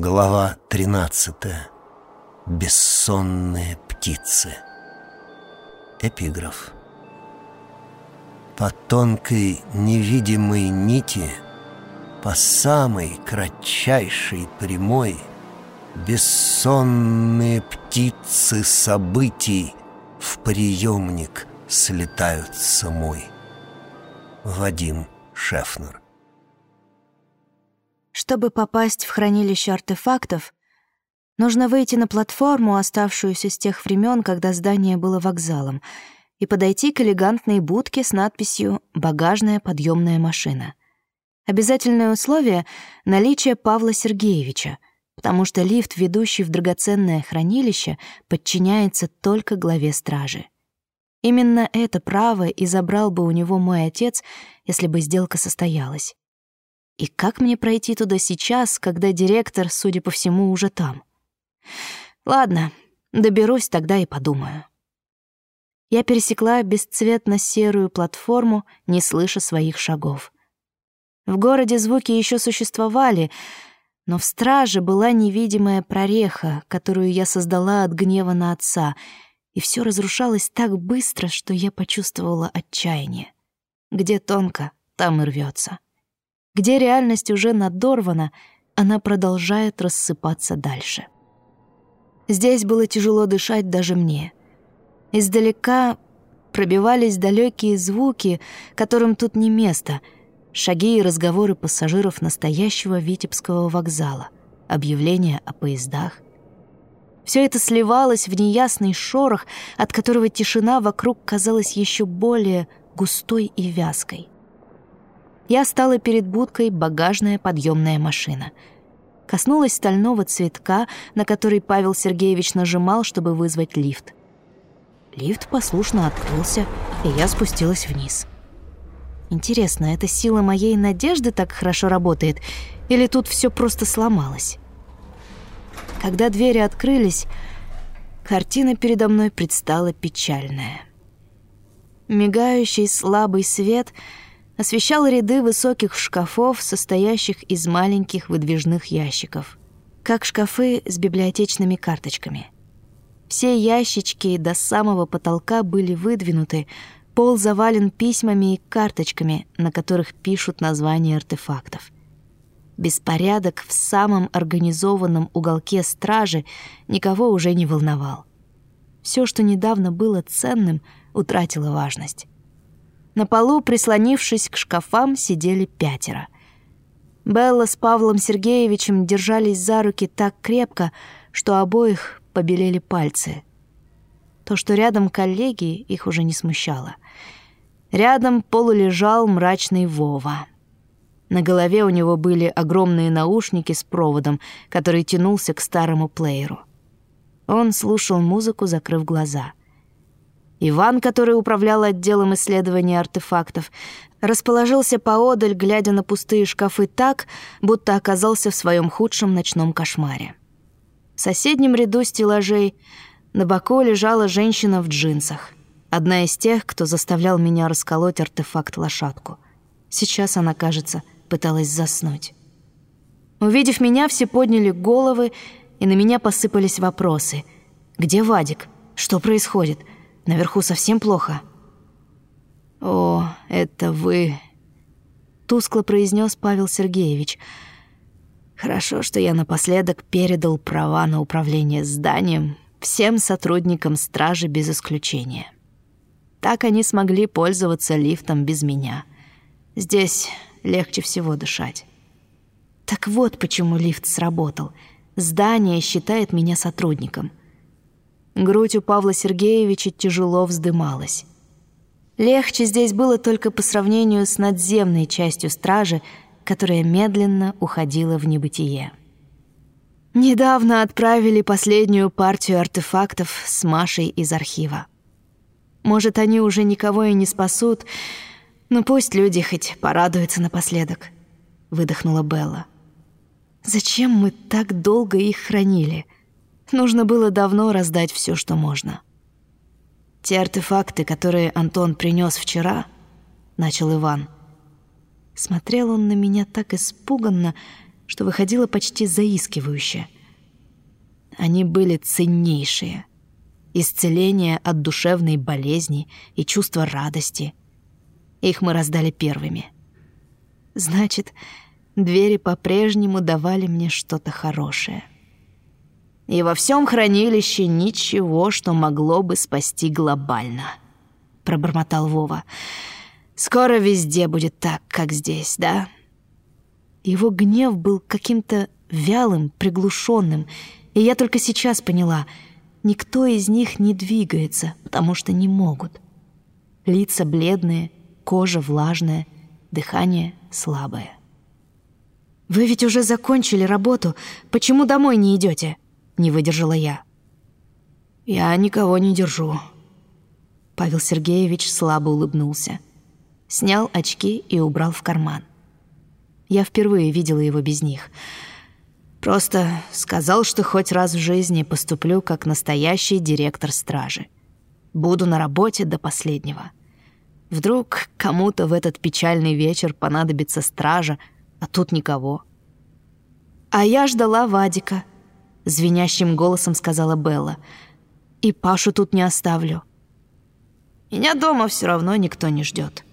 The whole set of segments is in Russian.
Глава 13. Бессонные птицы. Эпиграф. По тонкой невидимой нити, по самой кратчайшей прямой, бессонные птицы событий в приемник слетаются мой. Вадим Шефнер. Чтобы попасть в хранилище артефактов, нужно выйти на платформу, оставшуюся с тех времен, когда здание было вокзалом, и подойти к элегантной будке с надписью «Багажная подъемная машина». Обязательное условие — наличие Павла Сергеевича, потому что лифт, ведущий в драгоценное хранилище, подчиняется только главе стражи. Именно это право и забрал бы у него мой отец, если бы сделка состоялась. И как мне пройти туда сейчас, когда директор, судя по всему, уже там? Ладно, доберусь тогда и подумаю. Я пересекла бесцветно-серую платформу, не слыша своих шагов. В городе звуки еще существовали, но в страже была невидимая прореха, которую я создала от гнева на отца, и все разрушалось так быстро, что я почувствовала отчаяние. Где тонко, там и рвется. Где реальность уже надорвана, она продолжает рассыпаться дальше. Здесь было тяжело дышать даже мне. Издалека пробивались далекие звуки, которым тут не место, шаги и разговоры пассажиров настоящего Витебского вокзала, объявления о поездах. Все это сливалось в неясный шорох, от которого тишина вокруг казалась еще более густой и вязкой я стала перед будкой багажная подъемная машина. Коснулась стального цветка, на который Павел Сергеевич нажимал, чтобы вызвать лифт. Лифт послушно открылся, и я спустилась вниз. Интересно, эта сила моей надежды так хорошо работает, или тут все просто сломалось? Когда двери открылись, картина передо мной предстала печальная. Мигающий слабый свет — освещал ряды высоких шкафов, состоящих из маленьких выдвижных ящиков, как шкафы с библиотечными карточками. Все ящички до самого потолка были выдвинуты, пол завален письмами и карточками, на которых пишут названия артефактов. Беспорядок в самом организованном уголке стражи никого уже не волновал. Все, что недавно было ценным, утратило важность. На полу, прислонившись к шкафам, сидели пятеро. Белла с Павлом Сергеевичем держались за руки так крепко, что обоих побелели пальцы. То, что рядом коллеги, их уже не смущало. Рядом полулежал мрачный Вова. На голове у него были огромные наушники с проводом, который тянулся к старому плееру. Он слушал музыку, закрыв глаза — Иван, который управлял отделом исследования артефактов, расположился поодаль, глядя на пустые шкафы так, будто оказался в своем худшем ночном кошмаре. В соседнем ряду стеллажей на боку лежала женщина в джинсах. Одна из тех, кто заставлял меня расколоть артефакт-лошадку. Сейчас она, кажется, пыталась заснуть. Увидев меня, все подняли головы, и на меня посыпались вопросы. «Где Вадик? Что происходит?» Наверху совсем плохо». «О, это вы...» — тускло произнес Павел Сергеевич. «Хорошо, что я напоследок передал права на управление зданием всем сотрудникам стражи без исключения. Так они смогли пользоваться лифтом без меня. Здесь легче всего дышать». Так вот почему лифт сработал. Здание считает меня сотрудником. Грудь у Павла Сергеевича тяжело вздымалась. Легче здесь было только по сравнению с надземной частью стражи, которая медленно уходила в небытие. Недавно отправили последнюю партию артефактов с Машей из архива. Может, они уже никого и не спасут, но пусть люди хоть порадуются напоследок, выдохнула Белла. Зачем мы так долго их хранили? — Нужно было давно раздать все, что можно. Те артефакты, которые Антон принес вчера, начал Иван. Смотрел он на меня так испуганно, что выходило почти заискивающе. Они были ценнейшие. Исцеление от душевной болезни и чувства радости. Их мы раздали первыми. Значит, двери по-прежнему давали мне что-то хорошее. И во всем хранилище ничего, что могло бы спасти глобально, пробормотал Вова. Скоро везде будет так, как здесь, да? Его гнев был каким-то вялым, приглушенным, и я только сейчас поняла, никто из них не двигается, потому что не могут. Лица бледные, кожа влажная, дыхание слабое. «Вы ведь уже закончили работу. Почему домой не идете? Не выдержала я. «Я никого не держу». Павел Сергеевич слабо улыбнулся. Снял очки и убрал в карман. Я впервые видела его без них. Просто сказал, что хоть раз в жизни поступлю как настоящий директор стражи. Буду на работе до последнего. Вдруг кому-то в этот печальный вечер понадобится стража, а тут никого. А я ждала Вадика, звенящим голосом сказала Белла. И Пашу тут не оставлю. Меня дома все равно никто не ждет.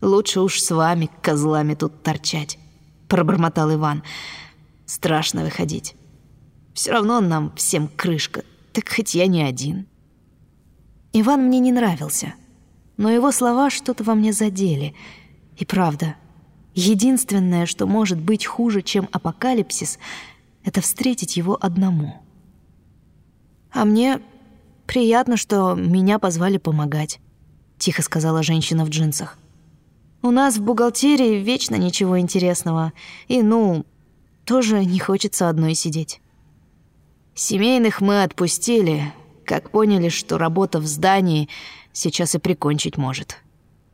Лучше уж с вами, козлами, тут торчать пробормотал Иван. Страшно выходить. Все равно нам всем крышка, так хоть я не один. Иван мне не нравился, но его слова что-то во мне задели. И правда, единственное, что может быть хуже, чем апокалипсис, это встретить его одному. А мне приятно, что меня позвали помогать, тихо сказала женщина в джинсах. У нас в бухгалтерии вечно ничего интересного. И, ну, тоже не хочется одной сидеть. Семейных мы отпустили, как поняли, что работа в здании сейчас и прикончить может.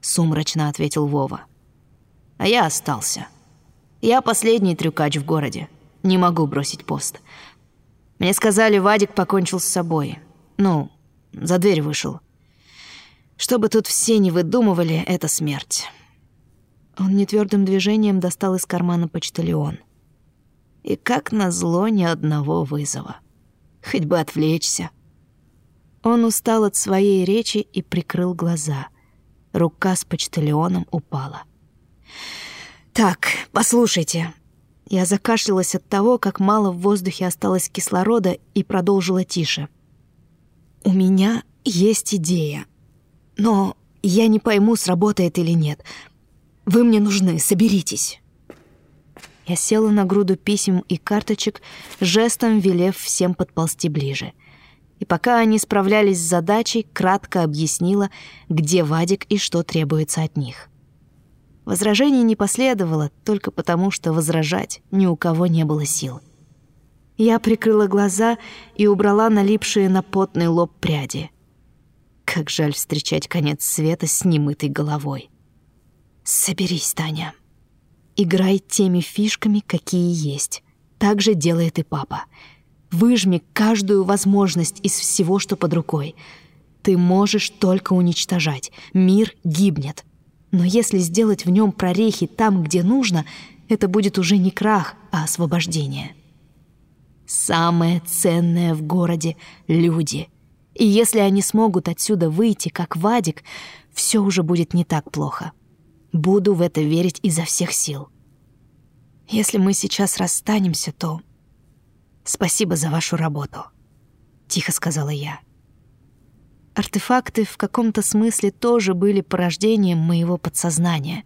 Сумрачно ответил Вова. А я остался. Я последний трюкач в городе. Не могу бросить пост. Мне сказали, Вадик покончил с собой. Ну, за дверь вышел. Чтобы тут все не выдумывали, это смерть. Он нетвердым движением достал из кармана почтальон. И как назло ни одного вызова. Хоть бы отвлечься. Он устал от своей речи и прикрыл глаза. Рука с почтальоном упала. «Так, послушайте». Я закашлялась от того, как мало в воздухе осталось кислорода, и продолжила тише. «У меня есть идея. Но я не пойму, сработает или нет. Вы мне нужны, соберитесь». Я села на груду писем и карточек, жестом велев всем подползти ближе. И пока они справлялись с задачей, кратко объяснила, где Вадик и что требуется от них. Возражений не последовало только потому, что возражать ни у кого не было сил. Я прикрыла глаза и убрала налипшие на потный лоб пряди. Как жаль встречать конец света с немытой головой. Соберись, Таня. Играй теми фишками, какие есть. Так же делает и папа. Выжми каждую возможность из всего, что под рукой. Ты можешь только уничтожать. Мир гибнет. Но если сделать в нем прорехи там, где нужно, это будет уже не крах, а освобождение. Самое ценное в городе — люди. И если они смогут отсюда выйти, как Вадик, все уже будет не так плохо. Буду в это верить изо всех сил. Если мы сейчас расстанемся, то... Спасибо за вашу работу, — тихо сказала я. Артефакты в каком-то смысле тоже были порождением моего подсознания,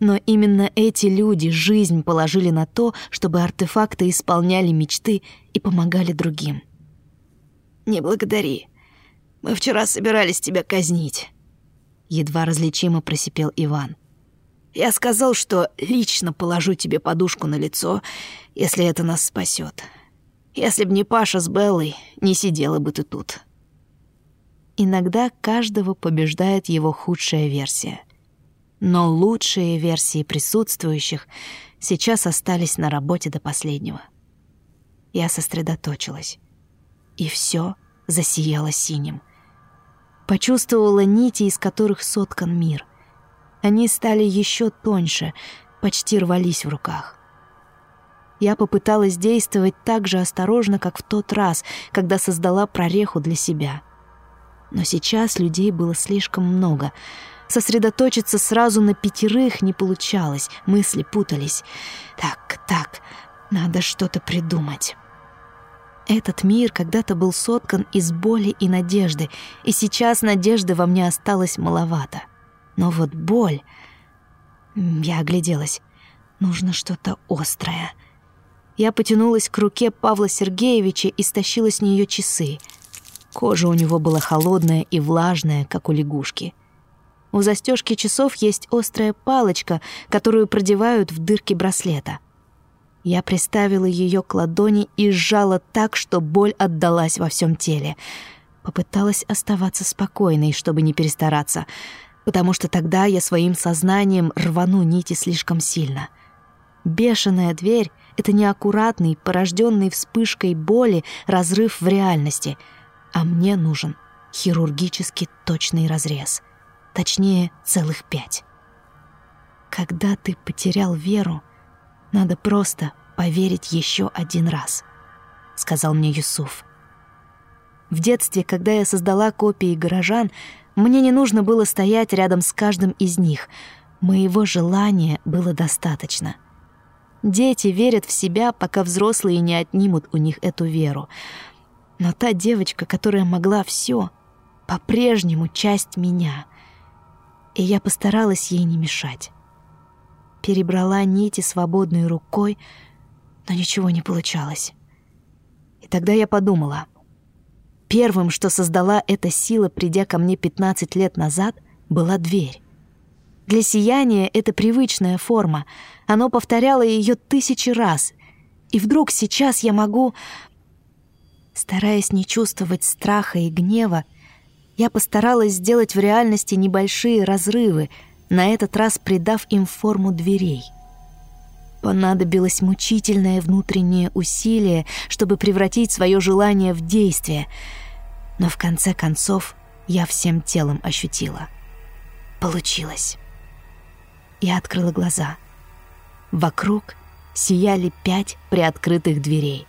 но именно эти люди жизнь положили на то, чтобы артефакты исполняли мечты и помогали другим. «Не благодари. Мы вчера собирались тебя казнить», — едва различимо просипел Иван. — я сказал, что лично положу тебе подушку на лицо, если это нас спасет. Если б не Паша с Беллой, не сидела бы ты тут. Иногда каждого побеждает его худшая версия. Но лучшие версии присутствующих сейчас остались на работе до последнего. Я сосредоточилась. И все засияло синим. Почувствовала нити, из которых соткан мир — они стали еще тоньше, почти рвались в руках. Я попыталась действовать так же осторожно, как в тот раз, когда создала прореху для себя. Но сейчас людей было слишком много. Сосредоточиться сразу на пятерых не получалось, мысли путались. Так, так, надо что-то придумать. Этот мир когда-то был соткан из боли и надежды, и сейчас надежды во мне осталось маловато. Но вот боль... Я огляделась. Нужно что-то острое. Я потянулась к руке Павла Сергеевича и стащила с нее часы. Кожа у него была холодная и влажная, как у лягушки. У застежки часов есть острая палочка, которую продевают в дырки браслета. Я приставила ее к ладони и сжала так, что боль отдалась во всем теле. Попыталась оставаться спокойной, чтобы не перестараться, потому что тогда я своим сознанием рвану нити слишком сильно. Бешеная дверь — это неаккуратный, порожденный вспышкой боли разрыв в реальности, а мне нужен хирургически точный разрез. Точнее, целых пять. Когда ты потерял веру, надо просто поверить еще один раз, сказал мне Юсуф. В детстве, когда я создала копии горожан, мне не нужно было стоять рядом с каждым из них. Моего желания было достаточно. Дети верят в себя, пока взрослые не отнимут у них эту веру. Но та девочка, которая могла все, по-прежнему часть меня. И я постаралась ей не мешать перебрала нити свободной рукой, но ничего не получалось. И тогда я подумала, первым, что создала эта сила, придя ко мне 15 лет назад, была дверь. Для сияния это привычная форма, оно повторяло ее тысячи раз, и вдруг сейчас я могу... Стараясь не чувствовать страха и гнева, я постаралась сделать в реальности небольшие разрывы — на этот раз придав им форму дверей. Понадобилось мучительное внутреннее усилие, чтобы превратить свое желание в действие, но в конце концов я всем телом ощутила. Получилось. Я открыла глаза. Вокруг сияли пять приоткрытых дверей.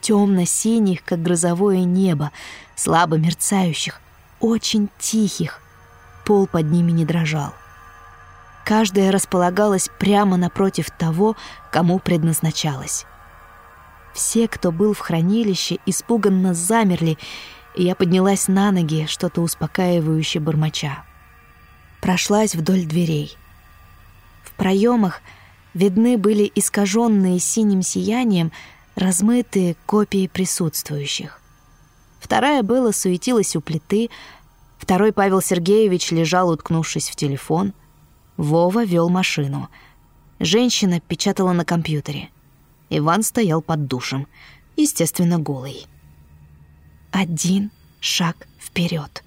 Темно-синих, как грозовое небо, слабо мерцающих, очень тихих. Пол под ними не дрожал. Каждая располагалась прямо напротив того, кому предназначалась. Все, кто был в хранилище, испуганно замерли, и я поднялась на ноги, что-то успокаивающе бормоча. Прошлась вдоль дверей. В проемах видны были искаженные синим сиянием размытые копии присутствующих. Вторая была суетилась у плиты, второй Павел Сергеевич лежал, уткнувшись в телефон — Вова вел машину. Женщина печатала на компьютере. Иван стоял под душем, естественно, голый. «Один шаг вперед,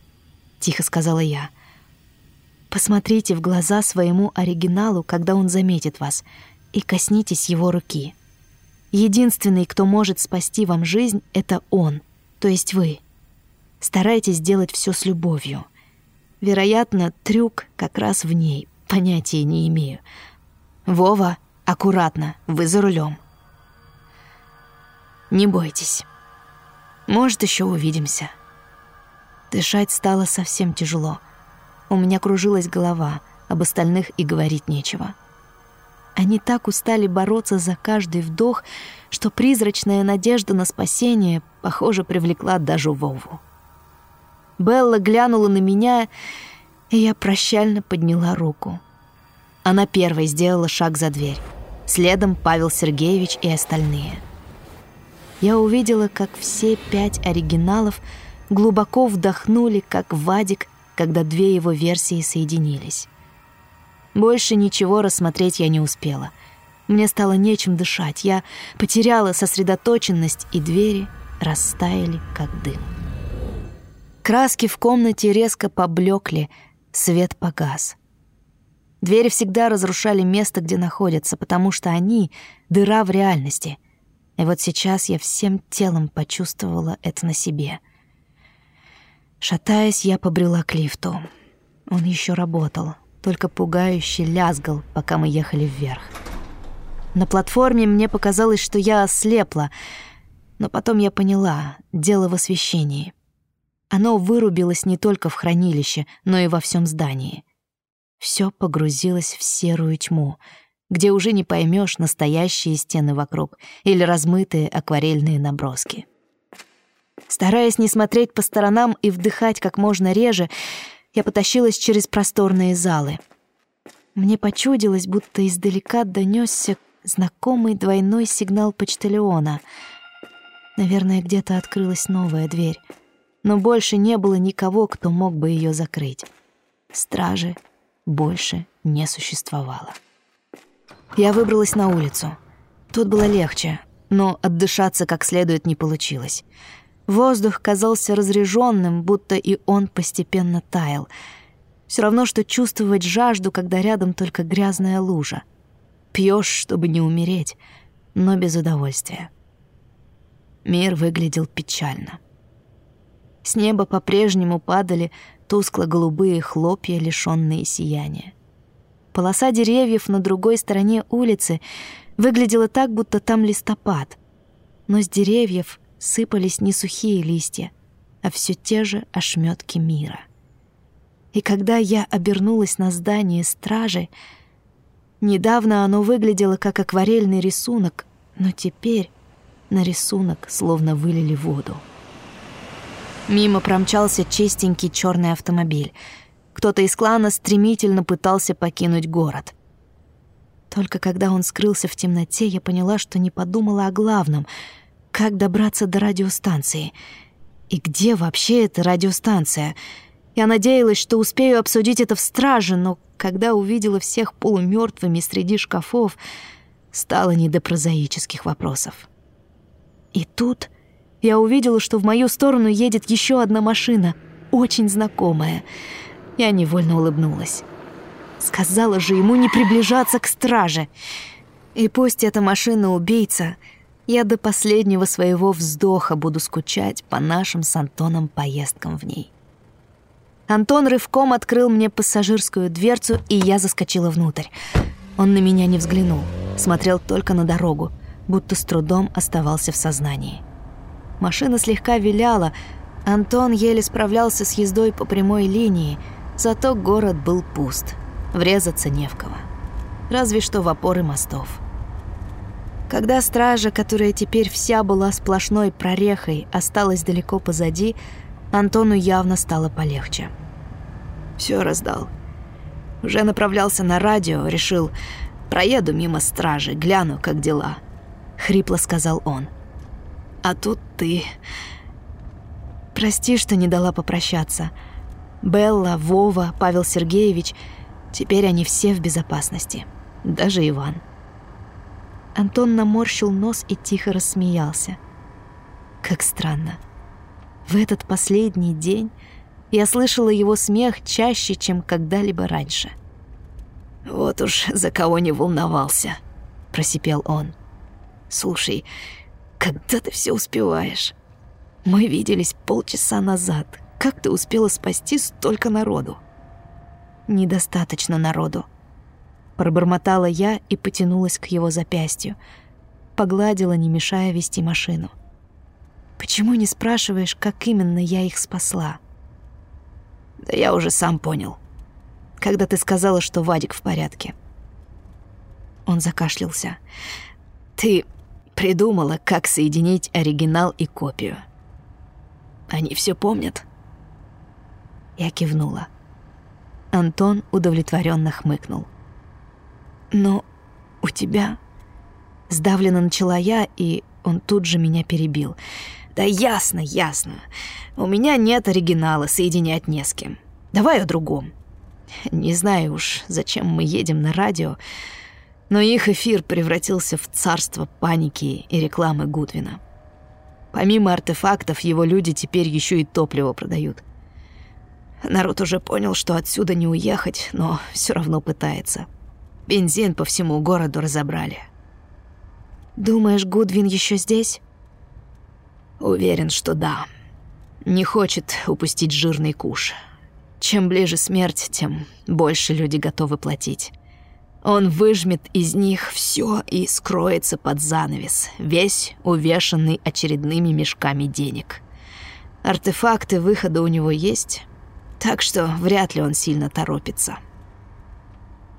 тихо сказала я. «Посмотрите в глаза своему оригиналу, когда он заметит вас, и коснитесь его руки. Единственный, кто может спасти вам жизнь, — это он, то есть вы. Старайтесь делать все с любовью. Вероятно, трюк как раз в ней, Понятия не имею. Вова, аккуратно, вы за рулем. Не бойтесь. Может, еще увидимся. Дышать стало совсем тяжело. У меня кружилась голова, об остальных и говорить нечего. Они так устали бороться за каждый вдох, что призрачная надежда на спасение, похоже, привлекла даже Вову. Белла глянула на меня и я прощально подняла руку. Она первой сделала шаг за дверь. Следом Павел Сергеевич и остальные. Я увидела, как все пять оригиналов глубоко вдохнули, как Вадик, когда две его версии соединились. Больше ничего рассмотреть я не успела. Мне стало нечем дышать. Я потеряла сосредоточенность, и двери растаяли, как дым. Краски в комнате резко поблекли, Свет погас. Двери всегда разрушали место, где находятся, потому что они — дыра в реальности. И вот сейчас я всем телом почувствовала это на себе. Шатаясь, я побрела к лифту. Он еще работал, только пугающе лязгал, пока мы ехали вверх. На платформе мне показалось, что я ослепла, но потом я поняла — дело в освещении. Оно вырубилось не только в хранилище, но и во всем здании. Все погрузилось в серую тьму, где уже не поймешь настоящие стены вокруг или размытые акварельные наброски. Стараясь не смотреть по сторонам и вдыхать как можно реже, я потащилась через просторные залы. Мне почудилось, будто издалека донесся знакомый двойной сигнал почтальона. Наверное, где-то открылась новая дверь, но больше не было никого, кто мог бы ее закрыть. Стражи больше не существовало. Я выбралась на улицу. Тут было легче, но отдышаться как следует не получилось. Воздух казался разреженным, будто и он постепенно таял. Все равно, что чувствовать жажду, когда рядом только грязная лужа. Пьешь, чтобы не умереть, но без удовольствия. Мир выглядел печально. С неба по-прежнему падали тускло-голубые хлопья, лишенные сияния. Полоса деревьев на другой стороне улицы выглядела так, будто там листопад. Но с деревьев сыпались не сухие листья, а все те же ошметки мира. И когда я обернулась на здание стражи, недавно оно выглядело как акварельный рисунок, но теперь на рисунок словно вылили воду. Мимо промчался чистенький черный автомобиль. Кто-то из клана стремительно пытался покинуть город. Только когда он скрылся в темноте, я поняла, что не подумала о главном — как добраться до радиостанции? И где вообще эта радиостанция? Я надеялась, что успею обсудить это в страже, но когда увидела всех полумертвыми среди шкафов, стало не до прозаических вопросов. И тут я увидела, что в мою сторону едет еще одна машина, очень знакомая. Я невольно улыбнулась. Сказала же ему не приближаться к страже. И пусть эта машина-убийца — я до последнего своего вздоха буду скучать по нашим с Антоном поездкам в ней. Антон рывком открыл мне пассажирскую дверцу, и я заскочила внутрь. Он на меня не взглянул, смотрел только на дорогу, будто с трудом оставался в сознании. Машина слегка виляла, Антон еле справлялся с ездой по прямой линии, зато город был пуст, врезаться не в кого. Разве что в опоры мостов. Когда стража, которая теперь вся была сплошной прорехой, осталась далеко позади, Антону явно стало полегче. Все раздал. Уже направлялся на радио, решил, проеду мимо стражи, гляну, как дела. Хрипло сказал он. А тут ты... Прости, что не дала попрощаться. Белла, Вова, Павел Сергеевич, теперь они все в безопасности. Даже Иван. Антон наморщил нос и тихо рассмеялся. Как странно. В этот последний день я слышала его смех чаще, чем когда-либо раньше. «Вот уж за кого не волновался», — просипел он. «Слушай, когда ты все успеваешь? Мы виделись полчаса назад. Как ты успела спасти столько народу?» «Недостаточно народу», Пробормотала я и потянулась к его запястью. Погладила, не мешая вести машину. «Почему не спрашиваешь, как именно я их спасла?» «Да я уже сам понял. Когда ты сказала, что Вадик в порядке». Он закашлялся. «Ты придумала, как соединить оригинал и копию. Они все помнят?» Я кивнула. Антон удовлетворенно хмыкнул. «Но у тебя...» Сдавленно начала я, и он тут же меня перебил. «Да ясно, ясно. У меня нет оригинала, соединять не с кем. Давай о другом. Не знаю уж, зачем мы едем на радио, но их эфир превратился в царство паники и рекламы Гудвина. Помимо артефактов, его люди теперь еще и топливо продают. Народ уже понял, что отсюда не уехать, но все равно пытается. Бензин по всему городу разобрали. Думаешь, Гудвин еще здесь? Уверен, что да. Не хочет упустить жирный куш. Чем ближе смерть, тем больше люди готовы платить. Он выжмет из них все и скроется под занавес, весь увешанный очередными мешками денег. Артефакты выхода у него есть, так что вряд ли он сильно торопится.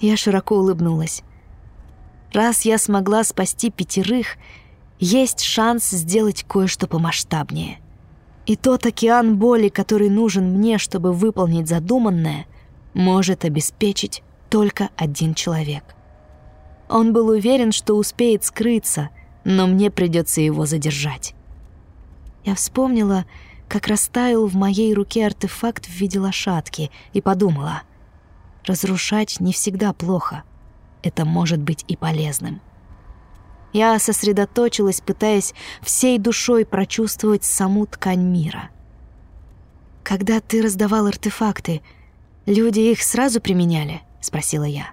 Я широко улыбнулась. Раз я смогла спасти пятерых, есть шанс сделать кое-что помасштабнее. И тот океан боли, который нужен мне, чтобы выполнить задуманное, может обеспечить только один человек. Он был уверен, что успеет скрыться, но мне придется его задержать. Я вспомнила, как растаял в моей руке артефакт в виде лошадки, и подумала, разрушать не всегда плохо, это может быть и полезным. Я сосредоточилась, пытаясь всей душой прочувствовать саму ткань мира. Когда ты раздавал артефакты, люди их сразу применяли —— спросила я.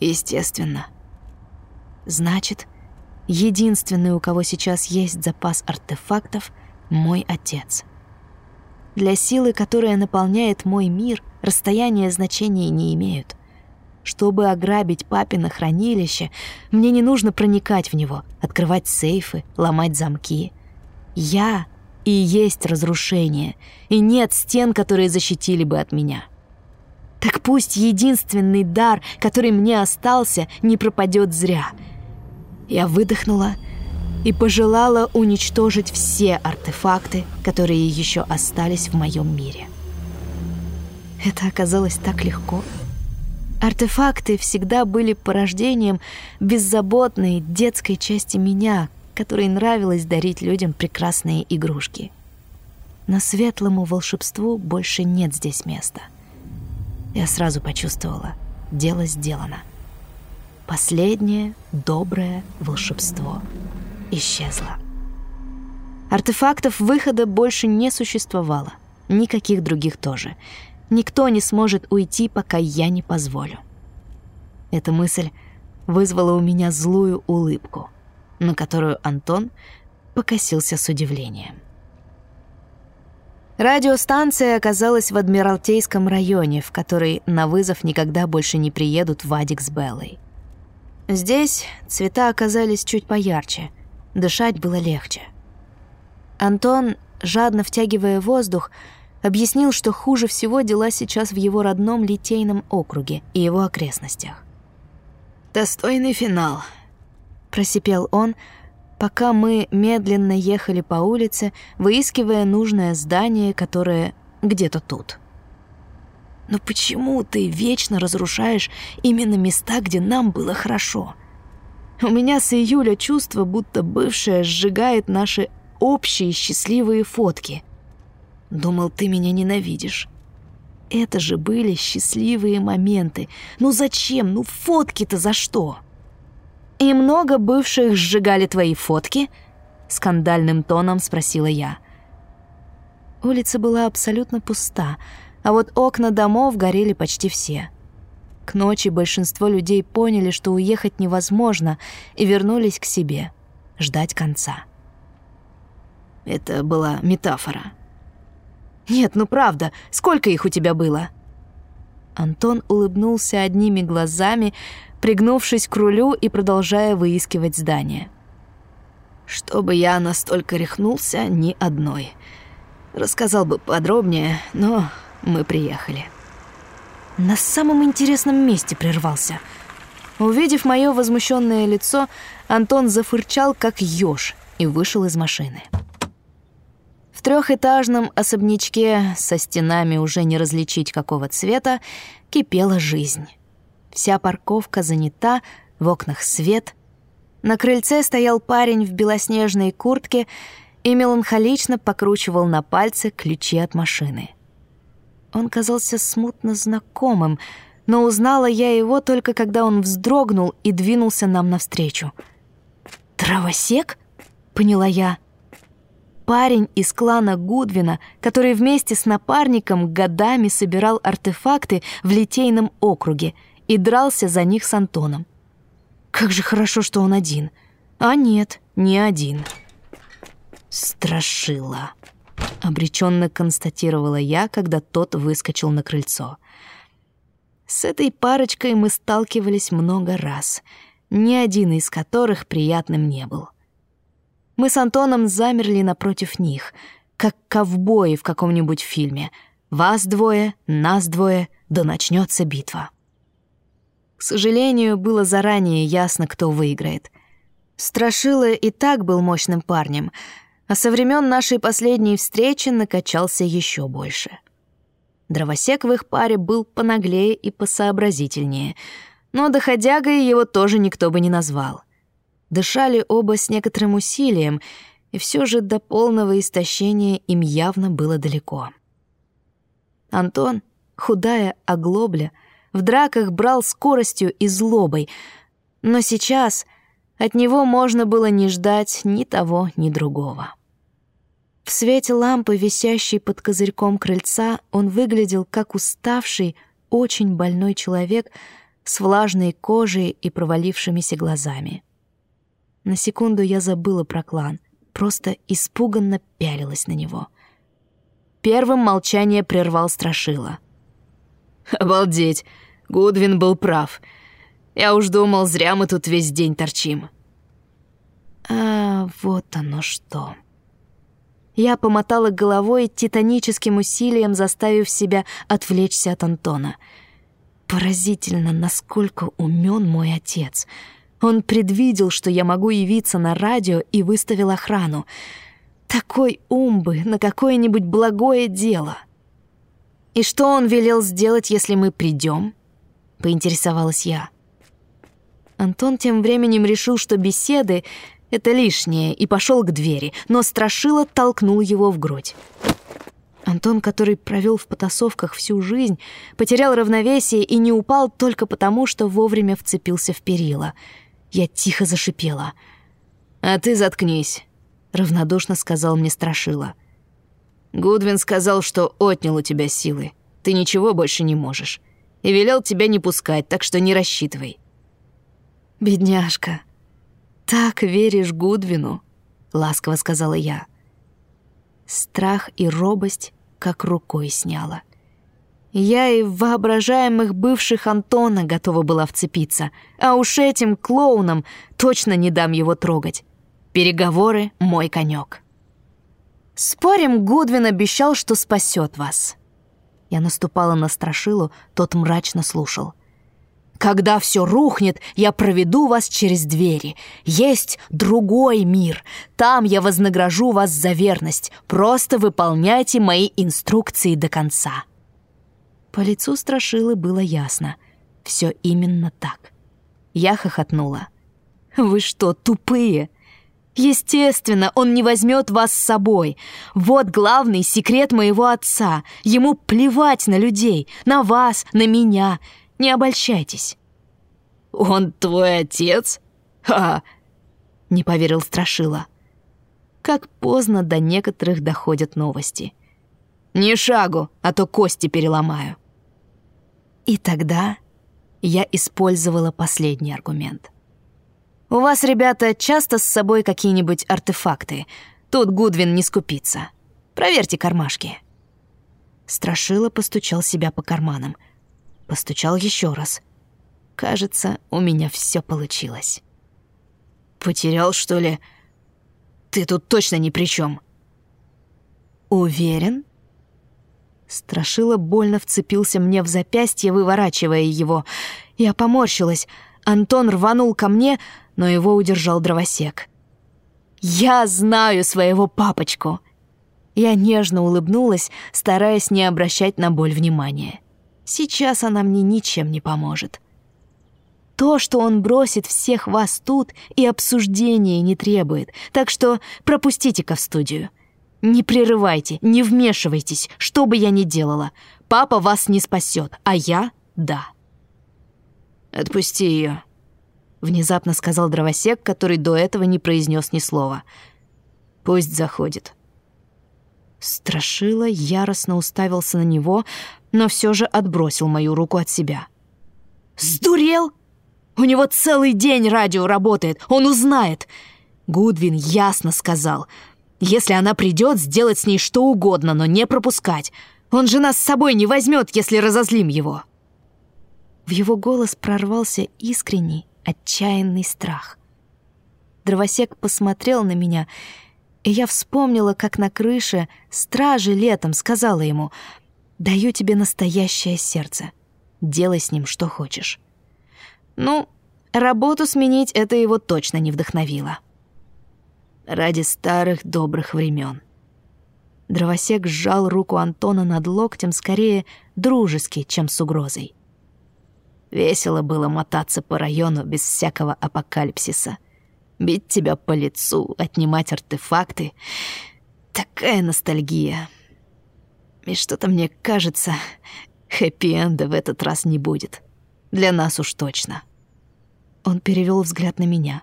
«Естественно». «Значит, единственный, у кого сейчас есть запас артефактов, мой отец. Для силы, которая наполняет мой мир, расстояния значения не имеют. Чтобы ограбить папино хранилище, мне не нужно проникать в него, открывать сейфы, ломать замки. Я и есть разрушение, и нет стен, которые защитили бы от меня». Так пусть единственный дар, который мне остался, не пропадет зря. Я выдохнула и пожелала уничтожить все артефакты, которые еще остались в моем мире. Это оказалось так легко. Артефакты всегда были порождением беззаботной детской части меня, которой нравилось дарить людям прекрасные игрушки. Но светлому волшебству больше нет здесь места. Я сразу почувствовала, дело сделано. Последнее доброе волшебство исчезло. Артефактов выхода больше не существовало. Никаких других тоже. Никто не сможет уйти, пока я не позволю. Эта мысль вызвала у меня злую улыбку, на которую Антон покосился с удивлением. Радиостанция оказалась в Адмиралтейском районе, в который на вызов никогда больше не приедут Вадик с Беллой. Здесь цвета оказались чуть поярче, дышать было легче. Антон, жадно втягивая воздух, объяснил, что хуже всего дела сейчас в его родном Литейном округе и его окрестностях. «Достойный финал», — просипел он, — пока мы медленно ехали по улице, выискивая нужное здание, которое где-то тут. «Но почему ты вечно разрушаешь именно места, где нам было хорошо?» У меня с июля чувство, будто бывшая сжигает наши общие счастливые фотки. Думал, ты меня ненавидишь. Это же были счастливые моменты. Ну зачем? Ну фотки-то за что?» «И много бывших сжигали твои фотки?» — скандальным тоном спросила я. Улица была абсолютно пуста, а вот окна домов горели почти все. К ночи большинство людей поняли, что уехать невозможно, и вернулись к себе, ждать конца. Это была метафора. «Нет, ну правда, сколько их у тебя было?» Антон улыбнулся одними глазами, пригнувшись к рулю и продолжая выискивать здание. «Чтобы я настолько рехнулся, ни одной. Рассказал бы подробнее, но мы приехали». На самом интересном месте прервался. Увидев мое возмущенное лицо, Антон зафырчал, как еж, и вышел из машины. В особнячке со стенами уже не различить какого цвета кипела жизнь. Вся парковка занята, в окнах свет. На крыльце стоял парень в белоснежной куртке и меланхолично покручивал на пальце ключи от машины. Он казался смутно знакомым, но узнала я его только когда он вздрогнул и двинулся нам навстречу. «Травосек?» — поняла я. Парень из клана Гудвина, который вместе с напарником годами собирал артефакты в Литейном округе — и дрался за них с Антоном. Как же хорошо, что он один. А нет, не один. Страшила. Обреченно констатировала я, когда тот выскочил на крыльцо. С этой парочкой мы сталкивались много раз, ни один из которых приятным не был. Мы с Антоном замерли напротив них, как ковбои в каком-нибудь фильме. Вас двое, нас двое, да начнется битва. К сожалению, было заранее ясно, кто выиграет. Страшила и так был мощным парнем, а со времен нашей последней встречи накачался еще больше. Дровосек в их паре был понаглее и посообразительнее, но доходягой его тоже никто бы не назвал. Дышали оба с некоторым усилием, и все же до полного истощения им явно было далеко. Антон, худая оглобля, в драках брал скоростью и злобой, но сейчас от него можно было не ждать ни того, ни другого. В свете лампы, висящей под козырьком крыльца, он выглядел как уставший, очень больной человек с влажной кожей и провалившимися глазами. На секунду я забыла про клан, просто испуганно пялилась на него. Первым молчание прервал Страшила. «Обалдеть! Гудвин был прав. Я уж думал, зря мы тут весь день торчим». «А вот оно что!» Я помотала головой титаническим усилием, заставив себя отвлечься от Антона. Поразительно, насколько умен мой отец. Он предвидел, что я могу явиться на радио и выставил охрану. Такой ум бы на какое-нибудь благое дело. «И что он велел сделать, если мы придем?» — поинтересовалась я. Антон тем временем решил, что беседы это лишнее, и пошел к двери, но Страшила толкнул его в грудь. Антон, который провел в потасовках всю жизнь, потерял равновесие и не упал только потому, что вовремя вцепился в перила. Я тихо зашипела. «А ты заткнись», — равнодушно сказал мне Страшила. «Гудвин сказал, что отнял у тебя силы. Ты ничего больше не можешь. И велел тебя не пускать, так что не рассчитывай». «Бедняжка», так веришь Гудвину?» — ласково сказала я. Страх и робость как рукой сняла. Я и в воображаемых бывших Антона готова была вцепиться, а уж этим клоуном точно не дам его трогать. Переговоры — мой конек. Спорим, Гудвин обещал, что спасет вас. Я наступала на Страшилу, тот мрачно слушал — когда все рухнет, я проведу вас через двери. Есть другой мир. Там я вознагражу вас за верность. Просто выполняйте мои инструкции до конца». По лицу Страшилы было ясно. Все именно так. Я хохотнула. «Вы что, тупые?» Естественно, он не возьмет вас с собой. Вот главный секрет моего отца. Ему плевать на людей, на вас, на меня. Не обольщайтесь». «Он твой отец? Ха!» — не поверил Страшила. Как поздно до некоторых доходят новости. «Ни шагу, а то кости переломаю». И тогда я использовала последний аргумент. «У вас, ребята, часто с собой какие-нибудь артефакты. Тут Гудвин не скупится. Проверьте кармашки». Страшила постучал себя по карманам — Постучал еще раз. Кажется, у меня все получилось. «Потерял, что ли? Ты тут точно ни при чем. «Уверен?» Страшила больно вцепился мне в запястье, выворачивая его. Я поморщилась. Антон рванул ко мне, но его удержал дровосек. «Я знаю своего папочку!» Я нежно улыбнулась, стараясь не обращать на боль внимания. Сейчас она мне ничем не поможет. То, что он бросит всех вас тут, и обсуждения не требует, так что пропустите-ка в студию. Не прерывайте, не вмешивайтесь, что бы я ни делала. Папа вас не спасет, а я — да. «Отпусти ее», — внезапно сказал дровосек, который до этого не произнес ни слова. «Пусть заходит». Страшила яростно уставился на него, но все же отбросил мою руку от себя. «Сдурел? У него целый день радио работает, он узнает!» Гудвин ясно сказал. «Если она придет, сделать с ней что угодно, но не пропускать. Он же нас с собой не возьмет, если разозлим его». В его голос прорвался искренний, отчаянный страх. Дровосек посмотрел на меня, и я вспомнила, как на крыше стражи летом сказала ему «Даю тебе настоящее сердце, делай с ним что хочешь». Ну, работу сменить это его точно не вдохновило. Ради старых добрых времен. Дровосек сжал руку Антона над локтем скорее дружески, чем с угрозой. Весело было мотаться по району без всякого апокалипсиса. Бить тебя по лицу, отнимать артефакты. Такая ностальгия. И что-то мне кажется, хэппи-энда в этот раз не будет. Для нас уж точно. Он перевел взгляд на меня.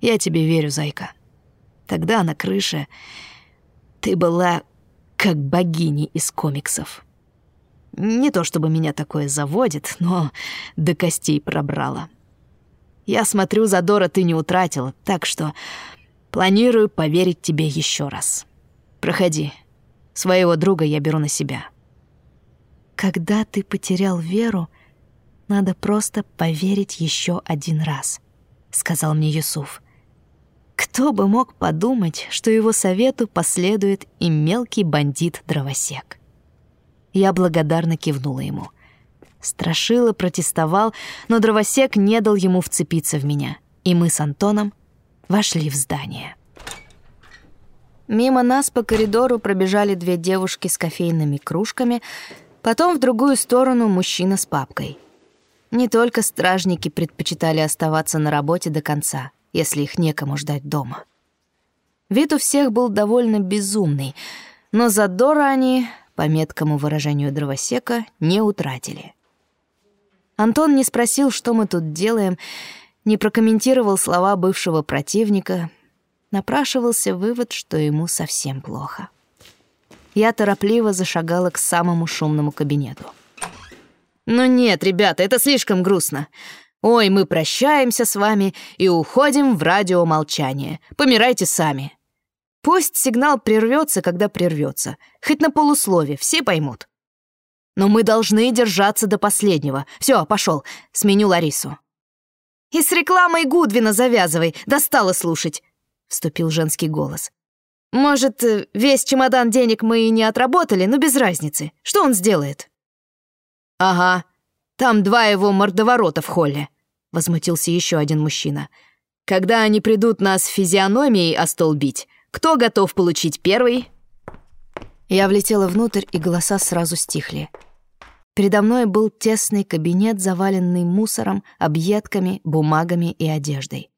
Я тебе верю, зайка. Тогда на крыше ты была как богини из комиксов. Не то чтобы меня такое заводит, но до костей пробрала. Я смотрю, задора ты не утратила, так что планирую поверить тебе еще раз. Проходи. Своего друга я беру на себя. Когда ты потерял веру, надо просто поверить еще один раз, сказал мне Юсуф. Кто бы мог подумать, что его совету последует и мелкий бандит-дровосек. Я благодарно кивнула ему. Страшила, протестовал, но дровосек не дал ему вцепиться в меня, и мы с Антоном вошли в здание. Мимо нас по коридору пробежали две девушки с кофейными кружками, потом в другую сторону мужчина с папкой. Не только стражники предпочитали оставаться на работе до конца — если их некому ждать дома. Вид у всех был довольно безумный, но задора они, по меткому выражению дровосека, не утратили. Антон не спросил, что мы тут делаем, не прокомментировал слова бывшего противника, напрашивался вывод, что ему совсем плохо. Я торопливо зашагала к самому шумному кабинету. «Ну нет, ребята, это слишком грустно. Ой, мы прощаемся с вами и уходим в радиомолчание. Помирайте сами. Пусть сигнал прервется, когда прервется. Хоть на полуслове, все поймут. Но мы должны держаться до последнего. Все, пошел, сменю Ларису. И с рекламой Гудвина завязывай, достало слушать, вступил женский голос. Может, э, весь чемодан денег мы и не отработали, но без разницы. Что он сделает? Ага, там два его мордоворота в холле», — возмутился еще один мужчина. «Когда они придут нас физиономией остолбить, кто готов получить первый?» Я влетела внутрь, и голоса сразу стихли. Передо мной был тесный кабинет, заваленный мусором, объедками, бумагами и одеждой.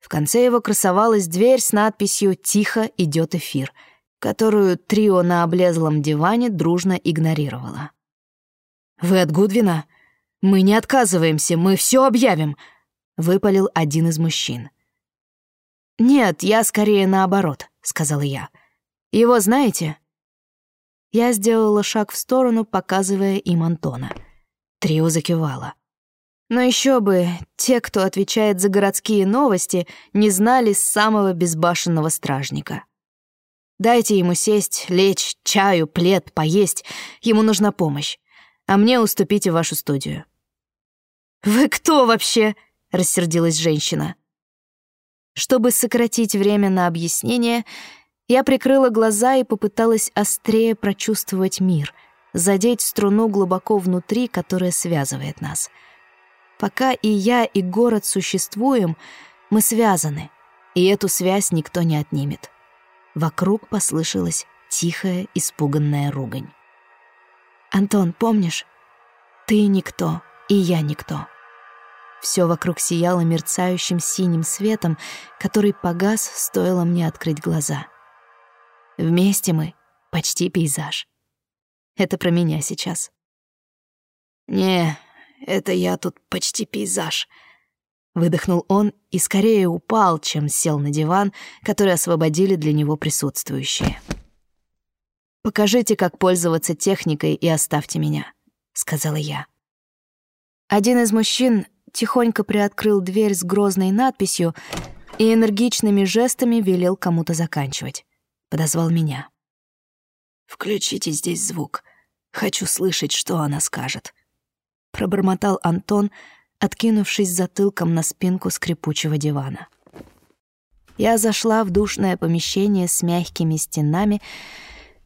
В конце его красовалась дверь с надписью «Тихо идет эфир», которую трио на облезлом диване дружно игнорировало. «Вы от Гудвина?» «Мы не отказываемся, мы все объявим», — выпалил один из мужчин. «Нет, я скорее наоборот», — сказала я. «Его знаете?» Я сделала шаг в сторону, показывая им Антона. Трио закивало. Но еще бы, те, кто отвечает за городские новости, не знали самого безбашенного стражника. Дайте ему сесть, лечь, чаю, плед, поесть. Ему нужна помощь а мне уступите вашу студию». «Вы кто вообще?» — рассердилась женщина. Чтобы сократить время на объяснение, я прикрыла глаза и попыталась острее прочувствовать мир, задеть струну глубоко внутри, которая связывает нас. Пока и я, и город существуем, мы связаны, и эту связь никто не отнимет. Вокруг послышалась тихая, испуганная ругань. «Антон, помнишь? Ты никто, и я никто». Все вокруг сияло мерцающим синим светом, который погас, стоило мне открыть глаза. Вместе мы — почти пейзаж. Это про меня сейчас. «Не, это я тут почти пейзаж», — выдохнул он и скорее упал, чем сел на диван, который освободили для него присутствующие. «Покажите, как пользоваться техникой, и оставьте меня», — сказала я. Один из мужчин тихонько приоткрыл дверь с грозной надписью и энергичными жестами велел кому-то заканчивать. Подозвал меня. «Включите здесь звук. Хочу слышать, что она скажет». пробормотал Антон, откинувшись затылком на спинку скрипучего дивана. Я зашла в душное помещение с мягкими стенами,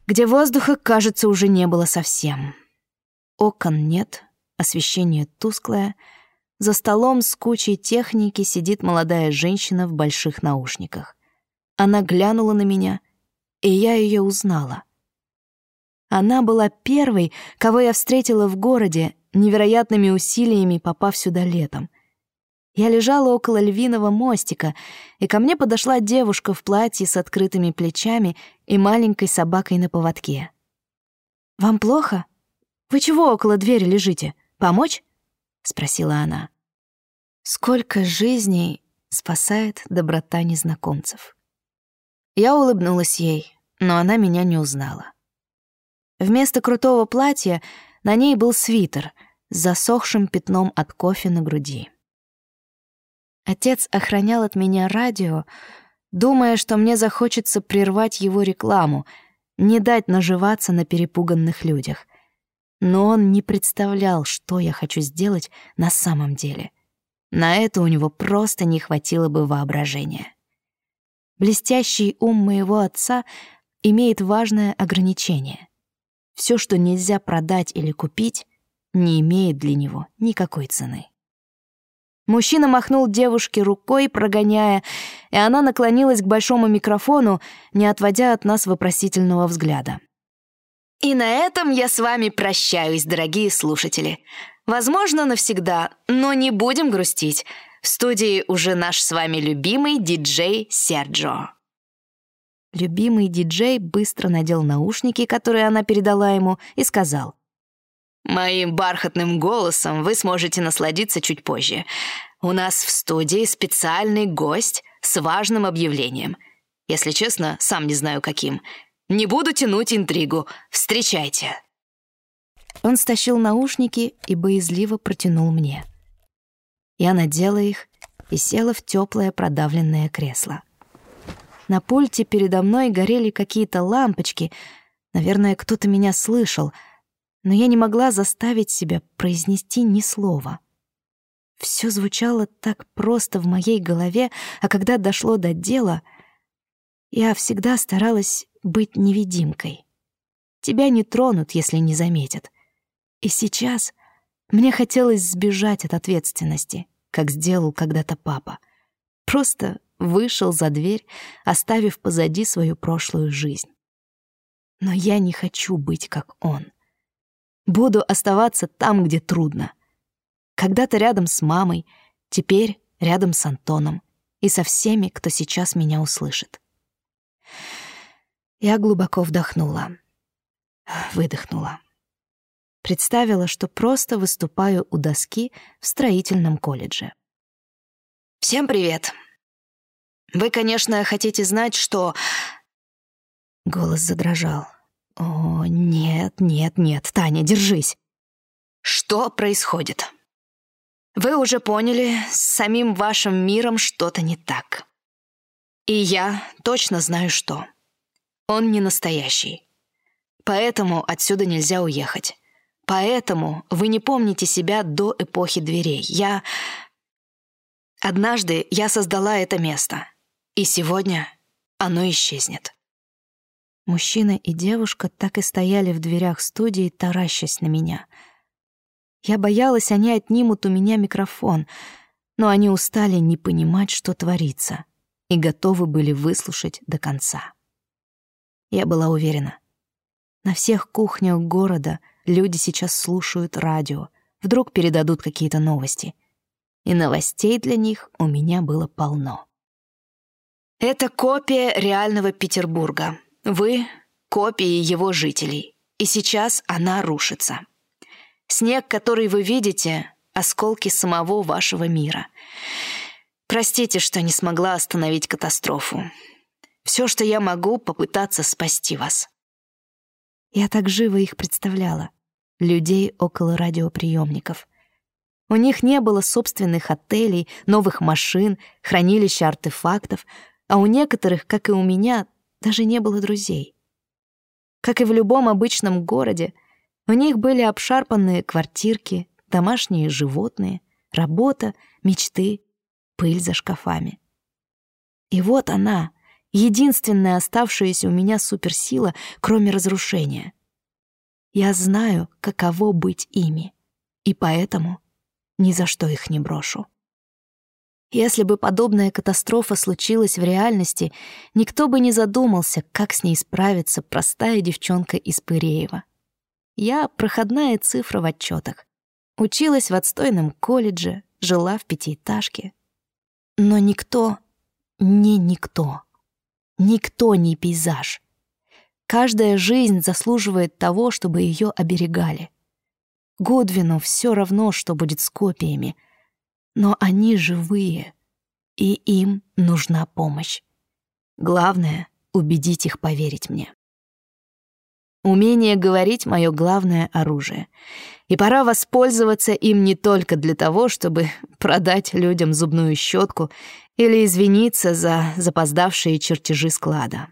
где воздуха, кажется, уже не было совсем. Окон нет, освещение тусклое. За столом с кучей техники сидит молодая женщина в больших наушниках. Она глянула на меня, и я ее узнала. Она была первой, кого я встретила в городе, невероятными усилиями попав сюда летом. Я лежала около львиного мостика, и ко мне подошла девушка в платье с открытыми плечами и маленькой собакой на поводке. «Вам плохо? Вы чего около двери лежите? Помочь?» — спросила она. «Сколько жизней спасает доброта незнакомцев?» Я улыбнулась ей, но она меня не узнала. Вместо крутого платья на ней был свитер с засохшим пятном от кофе на груди. Отец охранял от меня радио, думая, что мне захочется прервать его рекламу, не дать наживаться на перепуганных людях. Но он не представлял, что я хочу сделать на самом деле. На это у него просто не хватило бы воображения. Блестящий ум моего отца имеет важное ограничение. Все, что нельзя продать или купить, не имеет для него никакой цены. Мужчина махнул девушке рукой, прогоняя, и она наклонилась к большому микрофону, не отводя от нас вопросительного взгляда. И на этом я с вами прощаюсь, дорогие слушатели. Возможно, навсегда, но не будем грустить. В студии уже наш с вами любимый диджей Серджо. Любимый диджей быстро надел наушники, которые она передала ему, и сказал — Моим бархатным голосом вы сможете насладиться чуть позже. У нас в студии специальный гость с важным объявлением. Если честно, сам не знаю каким. Не буду тянуть интригу. Встречайте. Он стащил наушники и боязливо протянул мне. Я надела их и села в теплое продавленное кресло. На пульте передо мной горели какие-то лампочки. Наверное, кто-то меня слышал — но я не могла заставить себя произнести ни слова. Все звучало так просто в моей голове, а когда дошло до дела, я всегда старалась быть невидимкой. Тебя не тронут, если не заметят. И сейчас мне хотелось сбежать от ответственности, как сделал когда-то папа. Просто вышел за дверь, оставив позади свою прошлую жизнь. Но я не хочу быть как он. Буду оставаться там, где трудно. Когда-то рядом с мамой, теперь рядом с Антоном и со всеми, кто сейчас меня услышит. Я глубоко вдохнула, выдохнула. Представила, что просто выступаю у доски в строительном колледже. «Всем привет! Вы, конечно, хотите знать, что...» Голос задрожал. «О, нет, нет, нет, Таня, держись!» «Что происходит?» «Вы уже поняли, с самим вашим миром что-то не так. И я точно знаю, что. Он не настоящий. Поэтому отсюда нельзя уехать. Поэтому вы не помните себя до эпохи дверей. Я... Однажды я создала это место, и сегодня оно исчезнет. Мужчина и девушка так и стояли в дверях студии, таращась на меня. Я боялась, они отнимут у меня микрофон, но они устали не понимать, что творится, и готовы были выслушать до конца. Я была уверена. На всех кухнях города люди сейчас слушают радио, вдруг передадут какие-то новости. И новостей для них у меня было полно. Это копия реального Петербурга. Вы — копии его жителей, и сейчас она рушится. Снег, который вы видите — осколки самого вашего мира. Простите, что не смогла остановить катастрофу. Все, что я могу, попытаться спасти вас. Я так живо их представляла. Людей около радиоприемников. У них не было собственных отелей, новых машин, хранилища артефактов, а у некоторых, как и у меня, даже не было друзей. Как и в любом обычном городе, у них были обшарпанные квартирки, домашние животные, работа, мечты, пыль за шкафами. И вот она, единственная оставшаяся у меня суперсила, кроме разрушения. Я знаю, каково быть ими, и поэтому ни за что их не брошу. Если бы подобная катастрофа случилась в реальности, никто бы не задумался, как с ней справится простая девчонка из Пыреева. Я — проходная цифра в отчетах. Училась в отстойном колледже, жила в пятиэтажке. Но никто, не никто, никто не пейзаж. Каждая жизнь заслуживает того, чтобы ее оберегали. Годвину все равно, что будет с копиями — но они живые, и им нужна помощь. Главное — убедить их поверить мне. Умение говорить — мое главное оружие. И пора воспользоваться им не только для того, чтобы продать людям зубную щетку или извиниться за запоздавшие чертежи склада.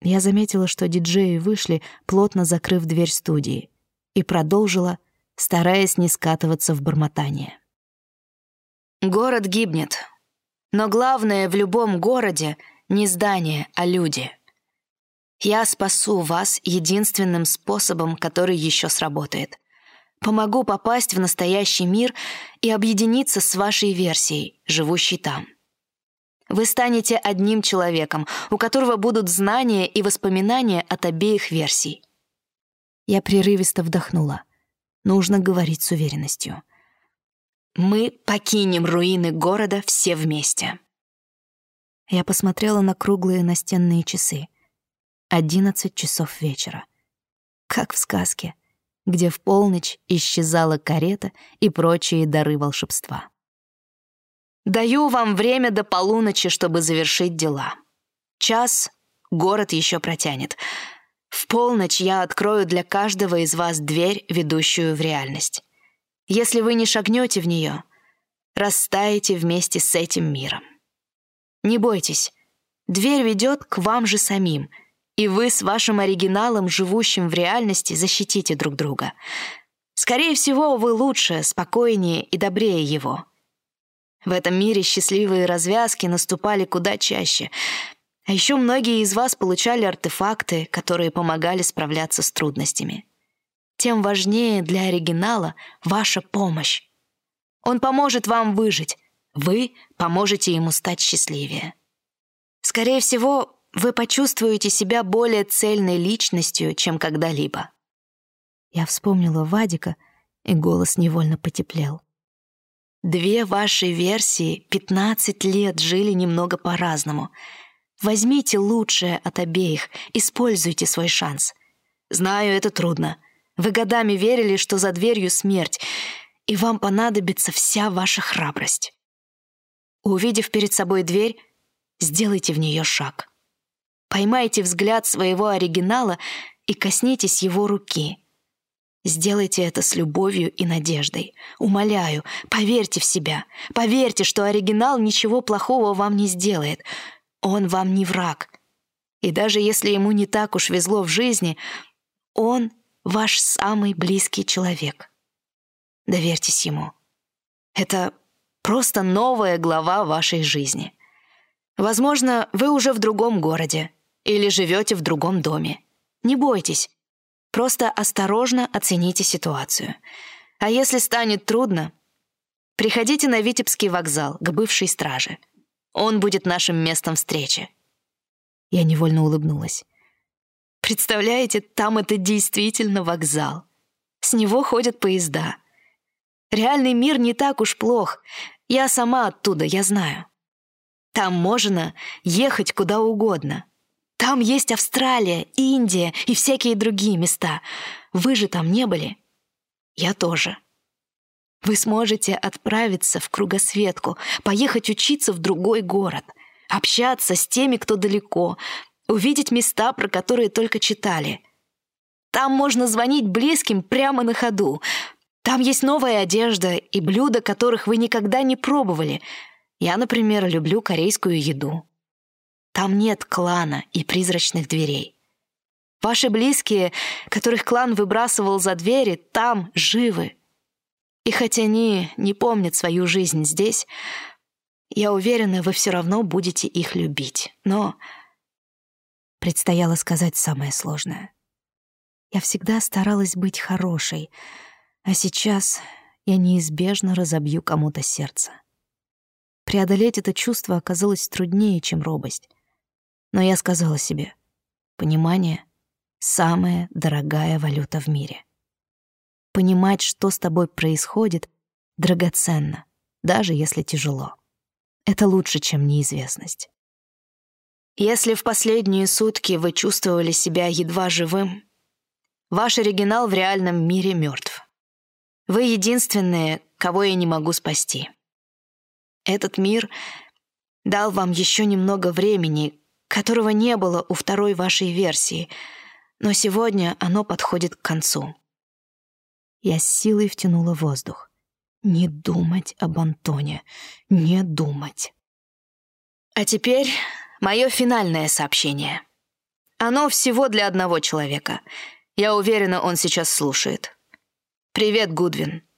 Я заметила, что диджеи вышли, плотно закрыв дверь студии, и продолжила, стараясь не скатываться в бормотание. Город гибнет. Но главное в любом городе не здание, а люди. Я спасу вас единственным способом, который еще сработает. Помогу попасть в настоящий мир и объединиться с вашей версией, живущей там. Вы станете одним человеком, у которого будут знания и воспоминания от обеих версий. Я прерывисто вдохнула. Нужно говорить с уверенностью. Мы покинем руины города все вместе. Я посмотрела на круглые настенные часы. Одиннадцать часов вечера. Как в сказке, где в полночь исчезала карета и прочие дары волшебства. Даю вам время до полуночи, чтобы завершить дела. Час город еще протянет. В полночь я открою для каждого из вас дверь, ведущую в реальность. Если вы не шагнете в нее, растаете вместе с этим миром. Не бойтесь, дверь ведет к вам же самим, и вы с вашим оригиналом, живущим в реальности, защитите друг друга. Скорее всего, вы лучше, спокойнее и добрее его. В этом мире счастливые развязки наступали куда чаще. А еще многие из вас получали артефакты, которые помогали справляться с трудностями тем важнее для оригинала ваша помощь. Он поможет вам выжить, вы поможете ему стать счастливее. Скорее всего, вы почувствуете себя более цельной личностью, чем когда-либо. Я вспомнила Вадика, и голос невольно потеплел. Две ваши версии 15 лет жили немного по-разному. Возьмите лучшее от обеих, используйте свой шанс. Знаю, это трудно — вы годами верили, что за дверью смерть, и вам понадобится вся ваша храбрость. Увидев перед собой дверь, сделайте в нее шаг. Поймайте взгляд своего оригинала и коснитесь его руки. Сделайте это с любовью и надеждой. Умоляю, поверьте в себя. Поверьте, что оригинал ничего плохого вам не сделает. Он вам не враг. И даже если ему не так уж везло в жизни, он ваш самый близкий человек. Доверьтесь ему. Это просто новая глава вашей жизни. Возможно, вы уже в другом городе или живете в другом доме. Не бойтесь. Просто осторожно оцените ситуацию. А если станет трудно, приходите на Витебский вокзал к бывшей страже. Он будет нашим местом встречи. Я невольно улыбнулась. Представляете, там это действительно вокзал. С него ходят поезда. Реальный мир не так уж плох. Я сама оттуда, я знаю. Там можно ехать куда угодно. Там есть Австралия, Индия и всякие другие места. Вы же там не были? Я тоже. Вы сможете отправиться в кругосветку, поехать учиться в другой город, общаться с теми, кто далеко, увидеть места, про которые только читали. Там можно звонить близким прямо на ходу. Там есть новая одежда и блюда, которых вы никогда не пробовали. Я, например, люблю корейскую еду. Там нет клана и призрачных дверей. Ваши близкие, которых клан выбрасывал за двери, там живы. И хотя они не помнят свою жизнь здесь, я уверена, вы все равно будете их любить. Но предстояло сказать самое сложное. Я всегда старалась быть хорошей, а сейчас я неизбежно разобью кому-то сердце. Преодолеть это чувство оказалось труднее, чем робость. Но я сказала себе, понимание — самая дорогая валюта в мире. Понимать, что с тобой происходит, драгоценно, даже если тяжело. Это лучше, чем неизвестность. Если в последние сутки вы чувствовали себя едва живым, ваш оригинал в реальном мире мертв. Вы единственные, кого я не могу спасти. Этот мир дал вам еще немного времени, которого не было у второй вашей версии, но сегодня оно подходит к концу. Я с силой втянула воздух. Не думать об Антоне, не думать. А теперь мое финальное сообщение. Оно всего для одного человека. Я уверена, он сейчас слушает. «Привет, Гудвин.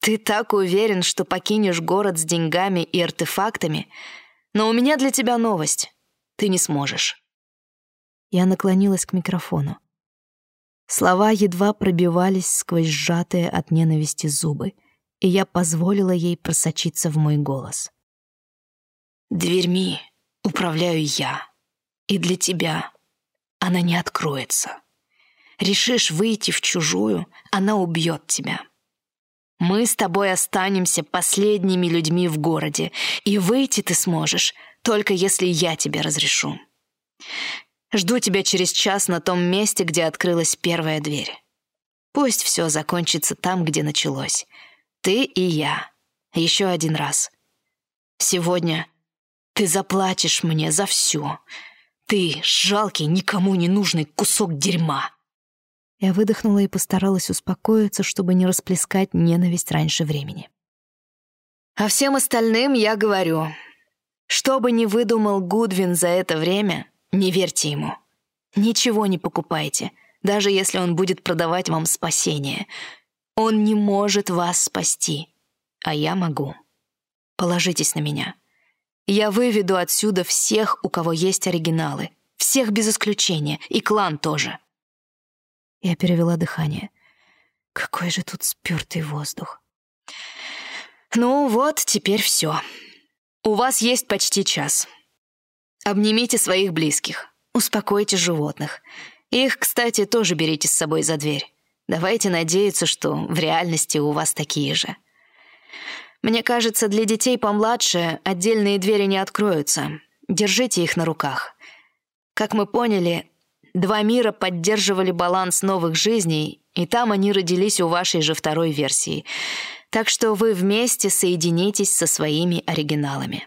Ты так уверен, что покинешь город с деньгами и артефактами, но у меня для тебя новость. Ты не сможешь». Я наклонилась к микрофону. Слова едва пробивались сквозь сжатые от ненависти зубы, и я позволила ей просочиться в мой голос. «Дверьми управляю я, и для тебя она не откроется. Решишь выйти в чужую, она убьет тебя. Мы с тобой останемся последними людьми в городе, и выйти ты сможешь, только если я тебе разрешу. Жду тебя через час на том месте, где открылась первая дверь. Пусть все закончится там, где началось. Ты и я. Еще один раз. Сегодня ты заплатишь мне за все. Ты жалкий, никому не нужный кусок дерьма. Я выдохнула и постаралась успокоиться, чтобы не расплескать ненависть раньше времени. А всем остальным я говорю, что бы ни выдумал Гудвин за это время, не верьте ему. Ничего не покупайте, даже если он будет продавать вам спасение. Он не может вас спасти, а я могу. Положитесь на меня. Я выведу отсюда всех, у кого есть оригиналы. Всех без исключения, и клан тоже. Я перевела дыхание. Какой же тут спёртый воздух. Ну вот, теперь все. У вас есть почти час. Обнимите своих близких. Успокойте животных. Их, кстати, тоже берите с собой за дверь. Давайте надеяться, что в реальности у вас такие же. Мне кажется, для детей помладше отдельные двери не откроются. Держите их на руках. Как мы поняли, Два мира поддерживали баланс новых жизней, и там они родились у вашей же второй версии. Так что вы вместе соединитесь со своими оригиналами.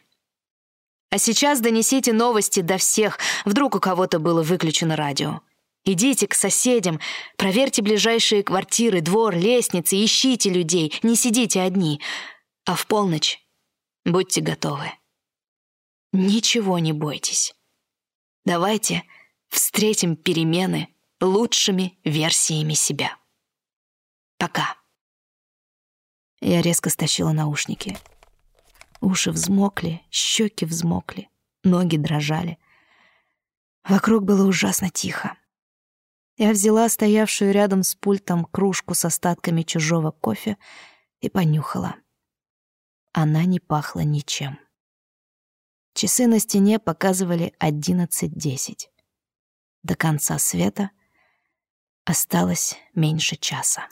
А сейчас донесите новости до всех, вдруг у кого-то было выключено радио. Идите к соседям, проверьте ближайшие квартиры, двор, лестницы, ищите людей, не сидите одни. А в полночь будьте готовы. Ничего не бойтесь. Давайте встретим перемены лучшими версиями себя. Пока. Я резко стащила наушники. Уши взмокли, щеки взмокли, ноги дрожали. Вокруг было ужасно тихо. Я взяла стоявшую рядом с пультом кружку с остатками чужого кофе и понюхала. Она не пахла ничем. Часы на стене показывали одиннадцать десять. До конца света осталось меньше часа.